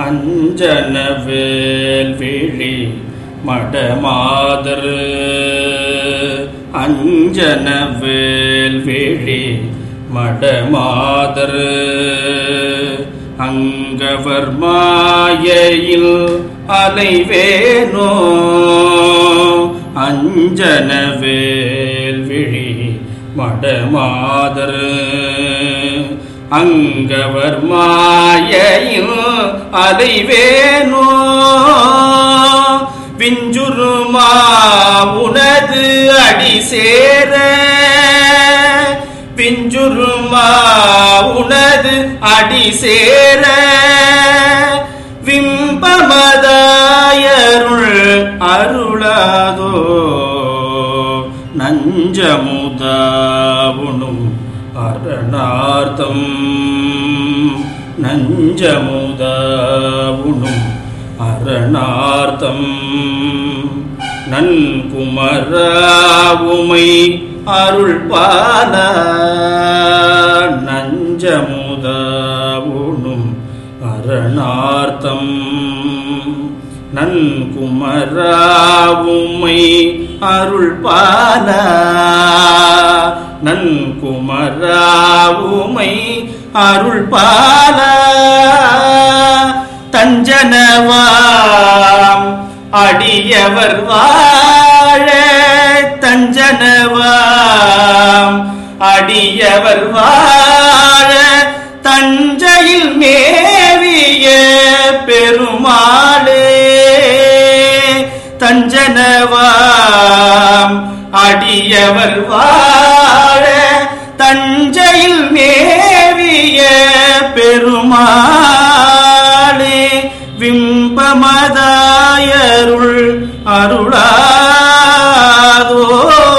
அஞ்சனவேல் விழி மடமாதர். அஞ்சனவேல் விழி மடமாதர். அங்கவர் மாயையில் அலைவேனோ? அஞ்சனவேல் விழி மடமாதர். அங்கவர் மாயையில் அலைவேனோ? விஞ்சுருமா உனது அடி சேர? விஞ்சுருமா உனது அடி சேர? விம்பமதாயருள் அருளாதோ? நஞ்சமுதாவுணும் அரணார்த்தம். நஞ்சமுதாவுணும் அரணார்த்தம். நன்குமராவுமை அருள் பால நஞ்சமுதாவுணும் அரணார்த்தம். நன்குமராவுமை அருள் பால நன்குமராவுமை அருள் பால தஞ்சனவாம் அடியவர் வாழ. தஞ்சனவாம் அடியவர் வாழ. தஞ்சையில் மேவிய பெருமாளே. தஞ்சனவாம் அடியவர் வாழ. தஞ்சையில் மே الجهاد